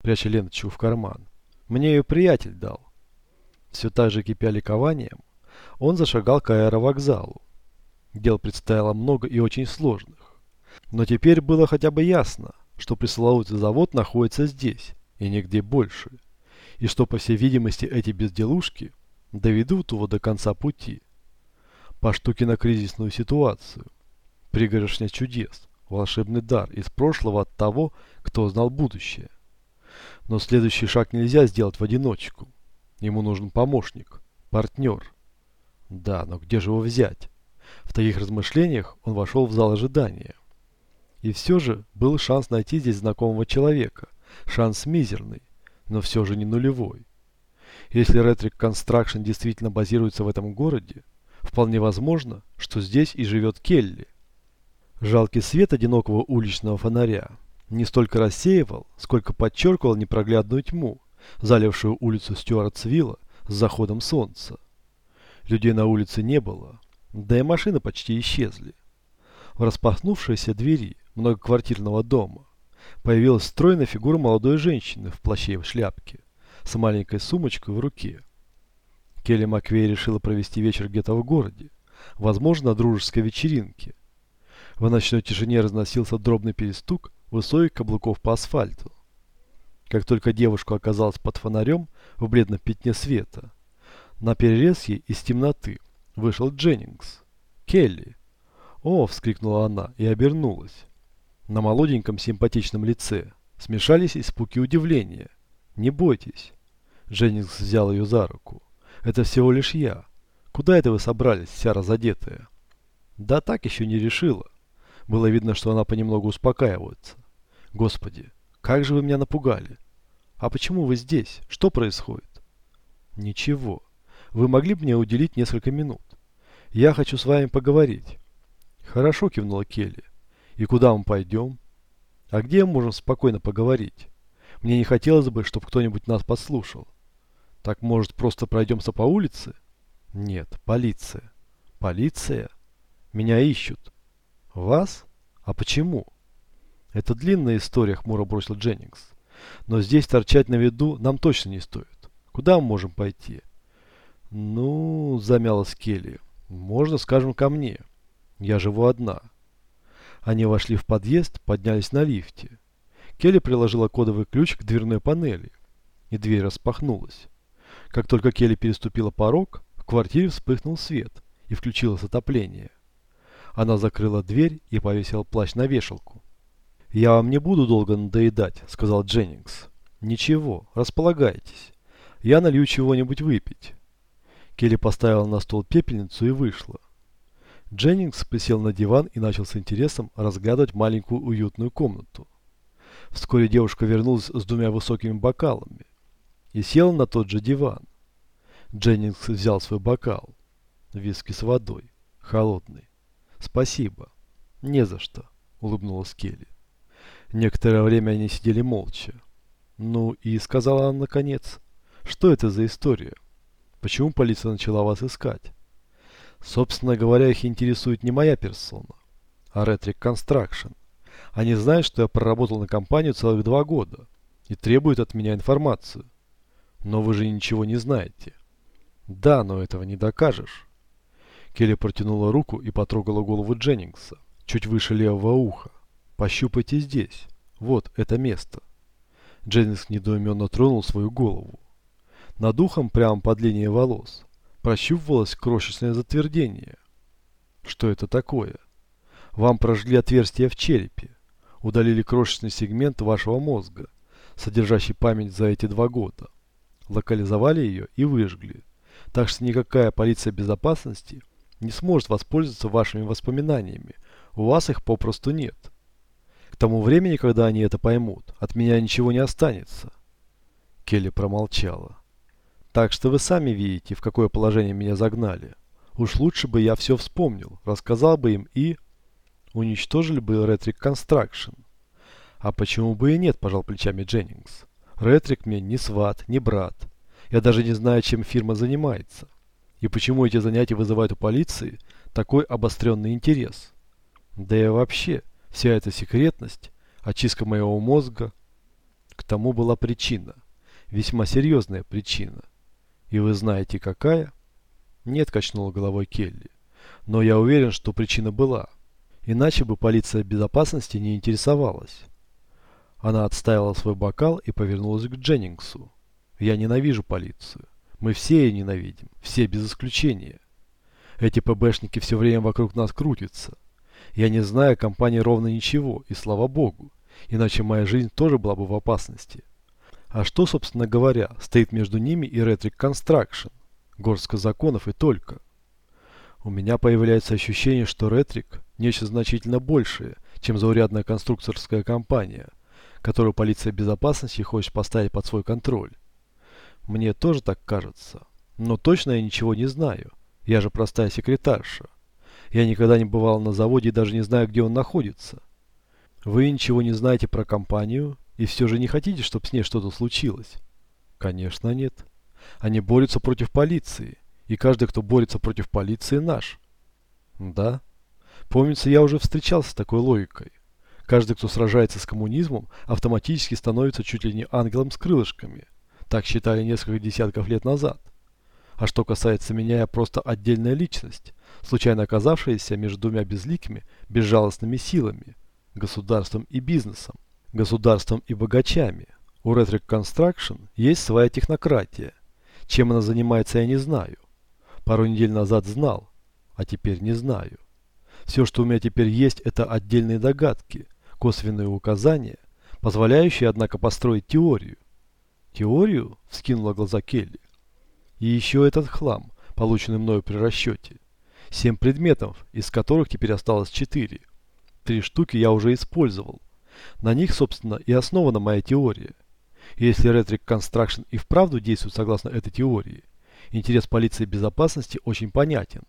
пряча ленточку в карман. «Мне ее приятель дал». Все так же кипя ликованием, он зашагал к аэровокзалу. Дел предстояло много и очень сложных. Но теперь было хотя бы ясно, что пресловутый завод находится здесь и нигде больше. И что, по всей видимости, эти безделушки доведут его до конца пути. По штуке на кризисную ситуацию. Пригоршня чудес, волшебный дар из прошлого от того, кто знал будущее. Но следующий шаг нельзя сделать в одиночку. Ему нужен помощник, партнер. Да, но где же его взять? В таких размышлениях он вошел в зал ожидания. И все же был шанс найти здесь знакомого человека. Шанс мизерный, но все же не нулевой. Если Retric Construction действительно базируется в этом городе, вполне возможно, что здесь и живет Келли. Жалкий свет одинокого уличного фонаря не столько рассеивал, сколько подчеркивал непроглядную тьму, залившую улицу Стюартсвилла с заходом солнца. Людей на улице не было, да и машины почти исчезли. В распахнувшейся двери многоквартирного дома появилась стройная фигура молодой женщины в плаще и в шляпке, с маленькой сумочкой в руке. Келли Маквей решила провести вечер где-то в городе, возможно, на дружеской вечеринке. В ночной тишине разносился дробный перестук высоких каблуков по асфальту. Как только девушка оказалась под фонарем в бледном пятне света, на перерез ей из темноты вышел Дженнингс. «Келли!» «О!» – вскрикнула она и обернулась. На молоденьком симпатичном лице смешались испуги и удивления. «Не бойтесь!» Дженнингс взял ее за руку. «Это всего лишь я. Куда это вы собрались, вся разодетая?» «Да так еще не решила». Было видно, что она понемногу успокаивается. «Господи, как же вы меня напугали! А почему вы здесь? Что происходит?» «Ничего. Вы могли бы мне уделить несколько минут? Я хочу с вами поговорить». «Хорошо», – кивнула Келли. «И куда мы пойдем?» «А где мы можем спокойно поговорить? Мне не хотелось бы, чтобы кто-нибудь нас подслушал». «Так, может, просто пройдемся по улице?» «Нет, полиция». «Полиция? Меня ищут». «Вас? А почему?» «Это длинная история», – хмуро бросил Дженнингс. «Но здесь торчать на виду нам точно не стоит. Куда мы можем пойти?» «Ну...» – замялась Келли. «Можно, скажем, ко мне. Я живу одна». Они вошли в подъезд, поднялись на лифте. Келли приложила кодовый ключ к дверной панели, и дверь распахнулась. Как только Келли переступила порог, в квартире вспыхнул свет и включилось отопление. Она закрыла дверь и повесила плащ на вешалку. «Я вам не буду долго надоедать», — сказал Дженнингс. «Ничего, располагайтесь. Я налью чего-нибудь выпить». Келли поставила на стол пепельницу и вышла. Дженнингс присел на диван и начал с интересом разглядывать маленькую уютную комнату. Вскоре девушка вернулась с двумя высокими бокалами и села на тот же диван. Дженнингс взял свой бокал. Виски с водой. Холодный. «Спасибо». «Не за что», — улыбнулась Келли. Некоторое время они сидели молча. «Ну и», — сказала она наконец, — «что это за история? Почему полиция начала вас искать?» «Собственно говоря, их интересует не моя персона, а Retric Construction. Они знают, что я проработал на компанию целых два года и требуют от меня информацию. Но вы же ничего не знаете». «Да, но этого не докажешь». Келли протянула руку и потрогала голову Дженнингса, чуть выше левого уха. «Пощупайте здесь. Вот это место». Дженнингс недоуменно тронул свою голову. Над ухом, прямо под линией волос, прощупывалось крошечное затвердение. Что это такое? Вам прожгли отверстие в черепе, удалили крошечный сегмент вашего мозга, содержащий память за эти два года. Локализовали ее и выжгли. Так что никакая полиция безопасности не сможет воспользоваться вашими воспоминаниями. У вас их попросту нет. Тому времени, когда они это поймут, от меня ничего не останется. Келли промолчала. Так что вы сами видите, в какое положение меня загнали. Уж лучше бы я все вспомнил, рассказал бы им и... Уничтожили бы Ретрик Construction. А почему бы и нет, пожал плечами Дженнингс. Ретрик мне ни сват, ни брат. Я даже не знаю, чем фирма занимается. И почему эти занятия вызывают у полиции такой обостренный интерес? Да и вообще, вся эта секретность, очистка моего мозга. К тому была причина. Весьма серьезная причина. И вы знаете, какая? Нет, качнула головой Келли. Но я уверен, что причина была. Иначе бы полиция безопасности не интересовалась. Она отставила свой бокал и повернулась к Дженнингсу. Я ненавижу полицию. Мы все ее ненавидим. Все без исключения. Эти ПБшники все время вокруг нас крутятся. Я не знаю о компании ровно ничего, и слава богу. Иначе моя жизнь тоже была бы в опасности. А что, собственно говоря, стоит между ними и Retric Construction? Горстка законов и только. У меня появляется ощущение, что Ретрик – нечто значительно большее, чем заурядная конструкторская компания, которую полиция безопасности хочет поставить под свой контроль. Мне тоже так кажется. Но точно я ничего не знаю. Я же простая секретарша. Я никогда не бывал на заводе и даже не знаю, где он находится. Вы ничего не знаете про компанию и все же не хотите, чтобы с ней что-то случилось? Конечно нет. Они борются против полиции, и каждый, кто борется против полиции, наш. Да. Помнится, я уже встречался с такой логикой. Каждый, кто сражается с коммунизмом, автоматически становится чуть ли не ангелом с крылышками. Так считали несколько десятков лет назад. А что касается меня, я просто отдельная личность, случайно оказавшаяся между двумя безликими, безжалостными силами, государством и бизнесом, государством и богачами. У Retric Construction есть своя технократия. Чем она занимается, я не знаю. Пару недель назад знал, а теперь не знаю. Все, что у меня теперь есть, это отдельные догадки, косвенные указания, позволяющие, однако, построить теорию. Теорию? Вскинула глаза Келли. И еще этот хлам, полученный мною при расчете. Семь предметов, из которых теперь осталось четыре. Три штуки я уже использовал. На них, собственно, и основана моя теория. Если Retric Construction и вправду действует согласно этой теории, интерес полиции безопасности очень понятен.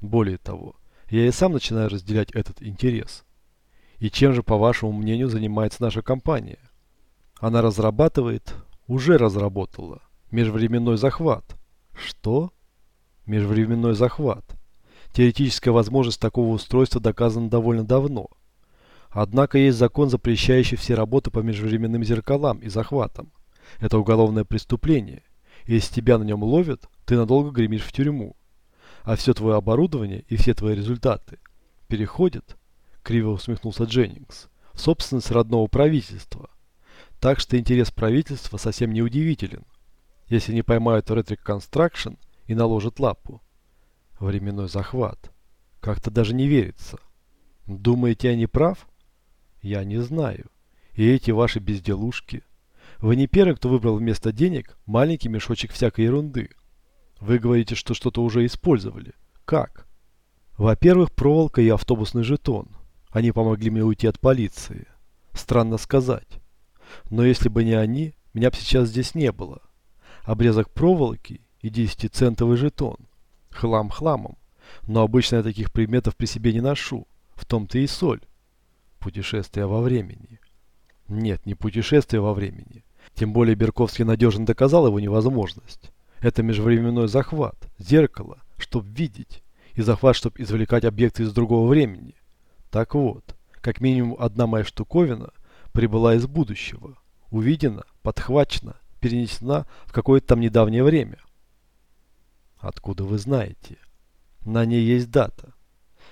Более того, я и сам начинаю разделять этот интерес. И чем же, по вашему мнению, занимается наша компания? Она разрабатывает, уже разработала, межвременной захват. Что? Межвременной захват. Теоретическая возможность такого устройства доказана довольно давно. Однако есть закон, запрещающий все работы по межвременным зеркалам и захватам. Это уголовное преступление. Если тебя на нем ловят, ты надолго гремишь в тюрьму. А все твое оборудование и все твои результаты переходят, криво усмехнулся Дженнингс, в собственность родного правительства. Так что интерес правительства совсем не удивителен, если не поймают Retric Construction и наложат лапу. Временной захват. Как-то даже не верится. Думаете, я не прав? Я не знаю. И эти ваши безделушки. Вы не первый, кто выбрал вместо денег маленький мешочек всякой ерунды. Вы говорите, что что-то уже использовали. Как? Во-первых, проволока и автобусный жетон. Они помогли мне уйти от полиции. Странно сказать. Но если бы не они, меня бы сейчас здесь не было. Обрезок проволоки и 10-центовый жетон. Хлам хламом. Но обычно я таких предметов при себе не ношу. В том-то и соль. Путешествие во времени. Нет, не путешествие во времени. Тем более Берковский надежно доказал его невозможность. Это межвременной захват, зеркало, чтобы видеть, и захват, чтобы извлекать объекты из другого времени. Так вот, как минимум одна моя штуковина прибыла из будущего, увидена, подхвачена, перенесена в какое-то там недавнее время. Откуда вы знаете? На ней есть дата.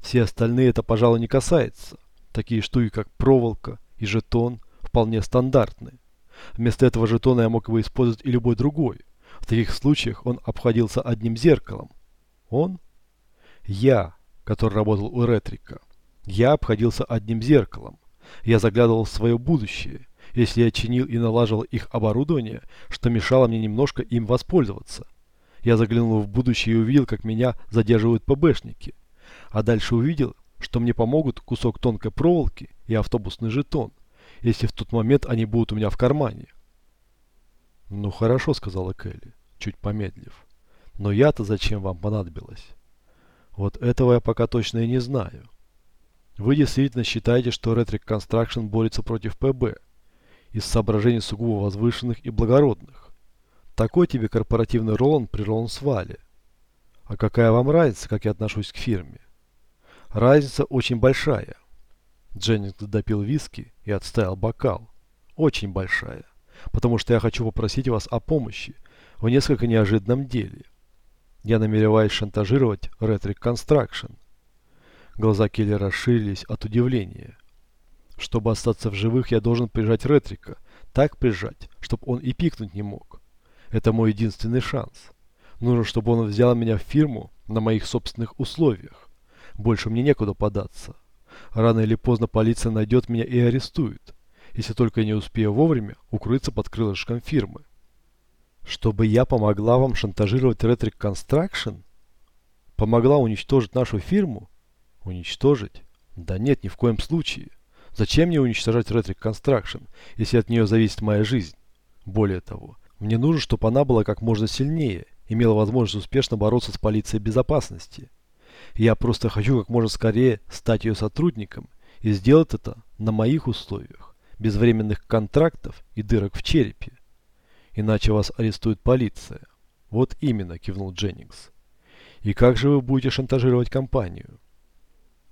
Все остальные это, пожалуй, не касается. Такие штуки, как проволока и жетон, вполне стандартны. Вместо этого жетона я мог бы использовать и любой другой. В таких случаях он обходился одним зеркалом. Он? Я, который работал у Ретрика. Я обходился одним зеркалом. Я заглядывал в свое будущее, если я чинил и налаживал их оборудование, что мешало мне немножко им воспользоваться. Я заглянул в будущее и увидел, как меня задерживают ПБшники. А дальше увидел, что мне помогут кусок тонкой проволоки и автобусный жетон, если в тот момент они будут у меня в кармане. «Ну хорошо», — сказала Келли, чуть помедлив. «Но я-то зачем вам понадобилось?» «Вот этого я пока точно и не знаю. Вы действительно считаете, что Retric Construction борется против ПБ из соображений сугубо возвышенных и благородных? Такой тебе корпоративный Роланд при Ролансвале. А какая вам разница, как я отношусь к фирме? Разница очень большая. Дженнингс допил виски и отставил бокал. Очень большая. потому что я хочу попросить вас о помощи в несколько неожиданном деле. Я намереваюсь шантажировать Retric Construction. Глаза Келли расширились от удивления. Чтобы остаться в живых, я должен прижать Ретрика. Так прижать, чтобы он и пикнуть не мог. Это мой единственный шанс. Нужно, чтобы он взял меня в фирму на моих собственных условиях. Больше мне некуда податься. Рано или поздно полиция найдет меня и арестует, если только я не успею вовремя укрыться под крылышком фирмы. Чтобы я помогла вам шантажировать Retric Construction? Помогла уничтожить нашу фирму? Уничтожить? Да нет, ни в коем случае. Зачем мне уничтожать Retric Construction, если от нее зависит моя жизнь? Более того, мне нужно, чтобы она была как можно сильнее, имела возможность успешно бороться с полицией безопасности. Я просто хочу как можно скорее стать ее сотрудником и сделать это на моих условиях, без временных контрактов и дырок в черепе. Иначе вас арестует полиция. Вот именно, кивнул Дженнингс. И как же вы будете шантажировать компанию?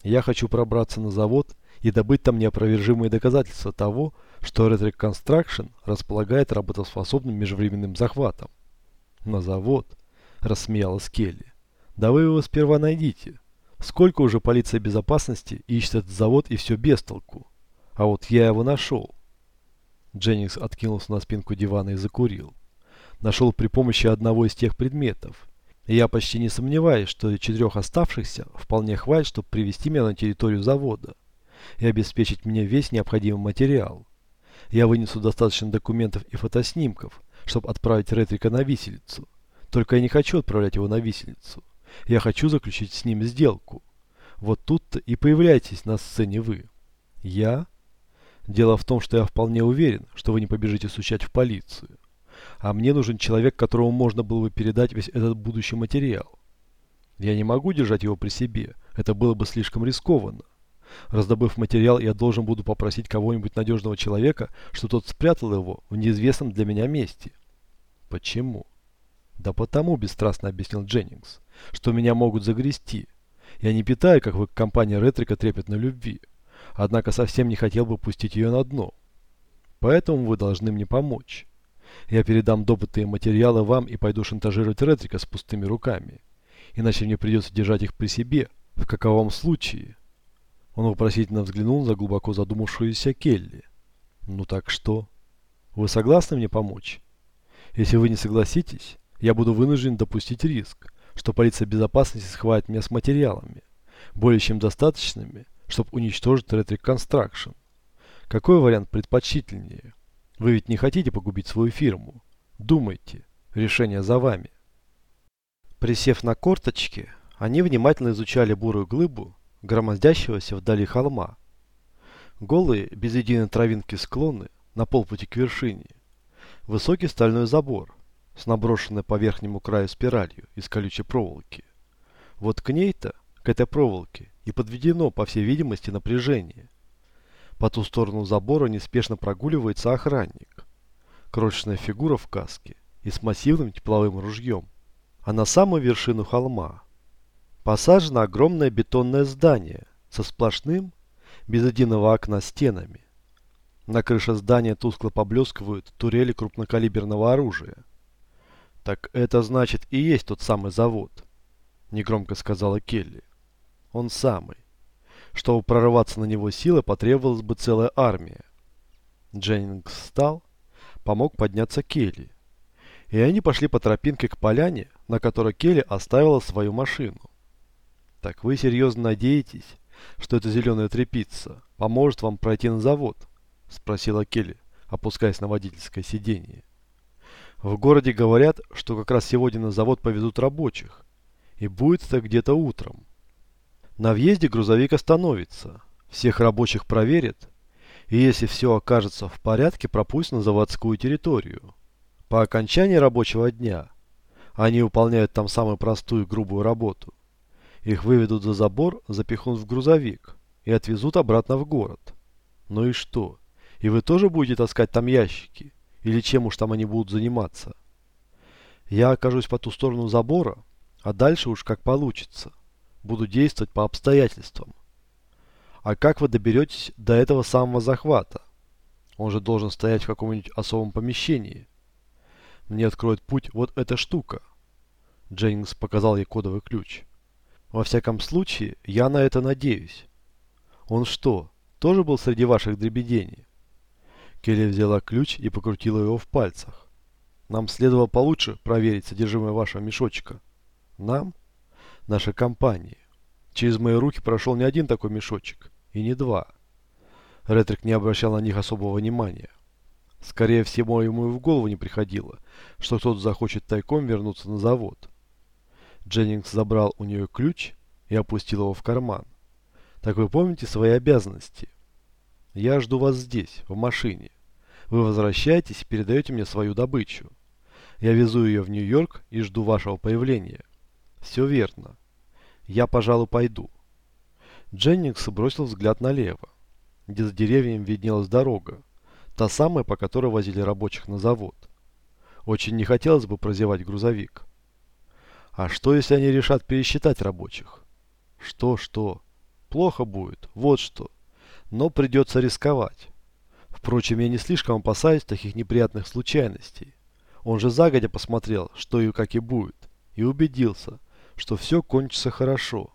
Я хочу пробраться на завод и добыть там неопровержимые доказательства того, что Red Reconstruction располагает работоспособным межвременным захватом. На завод, рассмеялась Келли. Да вы его сперва найдите. Сколько уже полиция безопасности ищет этот завод и все без толку. А вот я его нашел. Дженнингс откинулся на спинку дивана и закурил. Нашел при помощи одного из тех предметов. Я почти не сомневаюсь, что четырех оставшихся вполне хватит, чтобы привести меня на территорию завода и обеспечить мне весь необходимый материал. Я вынесу достаточно документов и фотоснимков, чтобы отправить Ретрика на виселицу. Только я не хочу отправлять его на виселицу. Я хочу заключить с ним сделку. Вот тут-то и появляетесь на сцене вы. Я? Дело в том, что я вполне уверен, что вы не побежите стучать в полицию. А мне нужен человек, которому можно было бы передать весь этот будущий материал. Я не могу держать его при себе. Это было бы слишком рискованно. Раздобыв материал, я должен буду попросить кого-нибудь надежного человека, что тот спрятал его в неизвестном для меня месте. Почему? Да потому, бесстрастно объяснил Дженнингс, что меня могут загрести. Я не питаю, как вы, компания Ретрика, трепетной любви. Однако совсем не хотел бы пустить ее на дно. Поэтому вы должны мне помочь. Я передам добытые материалы вам и пойду шантажировать Ретрика с пустыми руками. Иначе мне придется держать их при себе. В каковом случае? Он вопросительно взглянул за глубоко задумавшуюся Келли. «Ну так что? Вы согласны мне помочь? Если вы не согласитесь, я буду вынужден допустить риск, что полиция безопасности схватит меня с материалами, более чем достаточными, чтобы уничтожить Red Reconstruction. Какой вариант предпочтительнее? Вы ведь не хотите погубить свою фирму. Думайте, решение за вами». Присев на корточки, они внимательно изучали бурую глыбу, громоздящегося вдали холма. Голые, без единой травинки склоны на полпути к вершине. Высокий стальной забор с наброшенной по верхнему краю спиралью из колючей проволоки. Вот к ней-то, к этой проволоке, и подведено, по всей видимости, напряжение. По ту сторону забора неспешно прогуливается охранник. Крошечная фигура в каске и с массивным тепловым ружьем. А на самую вершину холма посажено огромное бетонное здание со сплошным, без единого окна стенами. На крыше здания тускло поблескивают турели крупнокалиберного оружия. «Так это значит и есть тот самый завод», – негромко сказала Келли. «Он самый. Чтобы прорываться на него силы, потребовалась бы целая армия». Дженнингс встал, помог подняться Келли. И они пошли по тропинке к поляне, на которой Келли оставила свою машину. Так вы серьезно надеетесь, что эта зеленая трепица поможет вам пройти на завод? Спросила Келли, опускаясь на водительское сиденье. В городе говорят, что как раз сегодня на завод повезут рабочих. И будет это где-то утром. На въезде грузовик остановится. Всех рабочих проверят. И если все окажется в порядке, пропустят на заводскую территорию. По окончании рабочего дня они выполняют там самую простую грубую работу. Их выведут за забор, запихнут в грузовик и отвезут обратно в город. Ну и что? И вы тоже будете таскать там ящики? Или чем уж там они будут заниматься? Я окажусь по ту сторону забора, а дальше уж как получится. Буду действовать по обстоятельствам. А как вы доберетесь до этого самого захвата? Он же должен стоять в каком-нибудь особом помещении. Мне откроет путь вот эта штука. Дженнингс показал ей кодовый ключ. Во всяком случае, я на это надеюсь. Он что, тоже был среди ваших дребедений? Келли взяла ключ и покрутила его в пальцах. Нам следовало получше проверить содержимое вашего мешочка. Нам? Наша компания. Через мои руки прошел не один такой мешочек, и не два. Ретрик не обращал на них особого внимания. Скорее всего, ему и в голову не приходило, что кто-то захочет тайком вернуться на завод. Дженнингс забрал у нее ключ и опустил его в карман. Так вы помните свои обязанности? Я жду вас здесь, в машине. Вы возвращаетесь и передаете мне свою добычу. Я везу ее в Нью-Йорк и жду вашего появления. Все верно. Я, пожалуй, пойду. Дженнингс бросил взгляд налево, где за деревьями виднелась дорога, та самая, по которой возили рабочих на завод. Очень не хотелось бы прозевать грузовик. А что, если они решат пересчитать рабочих? Что, что? Плохо будет, вот что. Но придется рисковать. Впрочем, я не слишком опасаюсь таких неприятных случайностей. Он же загодя посмотрел, что и как и будет, и убедился, что все кончится хорошо.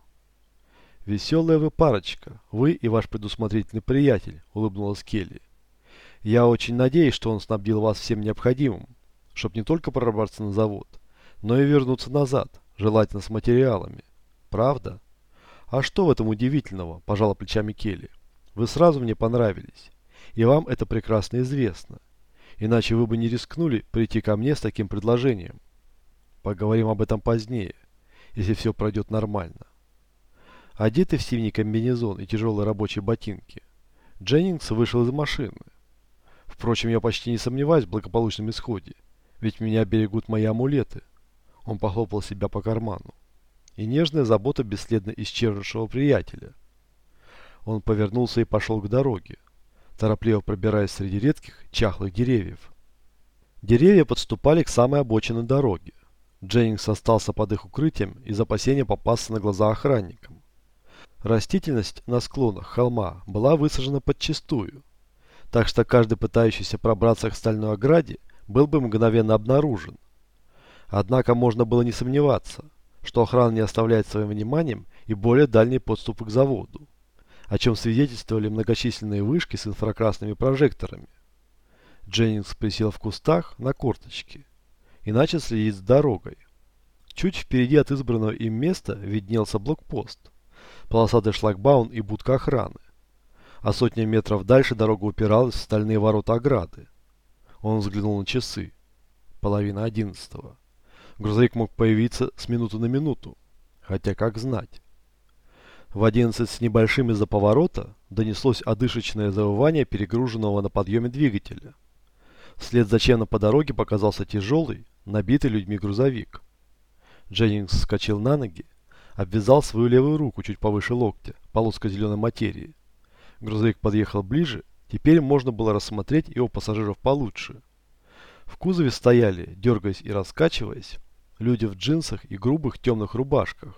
«Веселая вы парочка, вы и ваш предусмотрительный приятель», — улыбнулась Келли. «Я очень надеюсь, что он снабдил вас всем необходимым, чтобы не только прорваться на завод, но и вернуться назад, желательно с материалами. Правда?» «А что в этом удивительного?» – пожала плечами Келли. «Вы сразу мне понравились, и вам это прекрасно известно. Иначе вы бы не рискнули прийти ко мне с таким предложением. Поговорим об этом позднее если все пройдет нормально. Одетый в синий комбинезон и тяжелые рабочие ботинки, Дженнингс вышел из машины. Впрочем, я почти не сомневаюсь в благополучном исходе, ведь меня берегут мои амулеты. Он похлопал себя по карману. И нежная забота бесследно исчезнувшего приятеля. Он повернулся и пошел к дороге, торопливо пробираясь среди редких, чахлых деревьев. Деревья подступали к самой обочине дороги. Дженнингс остался под их укрытием из опасения попасться на глаза охранникам. Растительность на склонах холма была высажена подчистую, так что каждый пытающийся пробраться к стальной ограде был бы мгновенно обнаружен. Однако можно было не сомневаться, что охрана не оставляет своим вниманием и более дальние подступы к заводу, о чем свидетельствовали многочисленные вышки с инфракрасными прожекторами. Дженнингс присел в кустах на корточки и начал следить за дорогой. Чуть впереди от избранного им места виднелся блокпост, полосатый шлагбаум и будка охраны. А сотня метров дальше дорога упиралась в стальные ворота ограды. Он взглянул на часы. Половина одиннадцатого. Грузовик мог появиться с минуты на минуту. Хотя как знать. В одиннадцать с небольшим из-за поворота донеслось одышечное завывание перегруженного на подъеме двигателя. Вслед за чем по дороге показался тяжелый, набитый людьми грузовик. Дженнингс вскочил на ноги, обвязал свою левую руку чуть повыше локтя, полоска зеленой материи. Грузовик подъехал ближе, теперь можно было рассмотреть его пассажиров получше. В кузове стояли, дергаясь и раскачиваясь, люди в джинсах и грубых темных рубашках.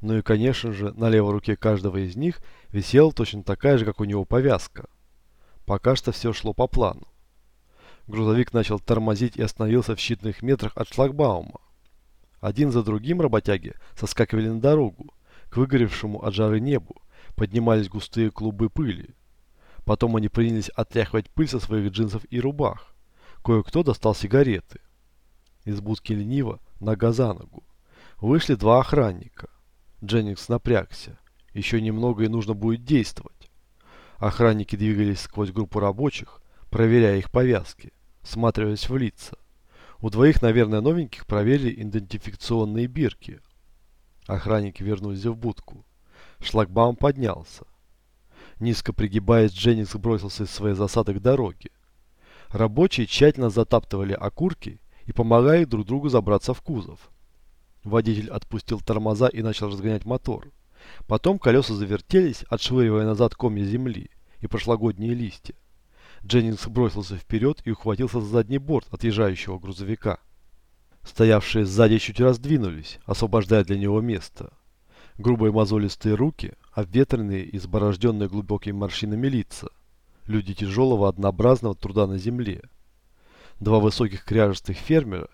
Ну и, конечно же, на левой руке каждого из них висела точно такая же, как у него повязка. Пока что все шло по плану. Грузовик начал тормозить и остановился в считанных метрах от шлагбаума. Один за другим работяги соскакивали на дорогу, к выгоревшему от жары небу, поднимались густые клубы пыли. Потом они принялись отряхивать пыль со своих джинсов и рубах. Кое-кто достал сигареты. Из будки лениво, нога за ногу. Вышли два охранника. Дженнингс напрягся. Еще немного и нужно будет действовать. Охранники двигались сквозь группу рабочих, проверяя их повязки, всматриваясь в лица. У двоих, наверное, новеньких проверили идентификационные бирки. Охранники вернулись в будку. Шлагбаум поднялся. Низко пригибаясь, Дженнингс бросился из своей засады к дороге. Рабочие тщательно затаптывали окурки и помогали друг другу забраться в кузов. Водитель отпустил тормоза и начал разгонять мотор. Потом колеса завертелись, отшвыривая назад комья земли и прошлогодние листья. Дженнингс бросился вперед и ухватился за задний борт отъезжающего грузовика. Стоявшие сзади чуть раздвинулись, освобождая для него место. Грубые мозолистые руки, обветренные и изборожденные глубокими морщинами лица. люди тяжелого однообразного труда на земле. Два высоких кряжестых фермера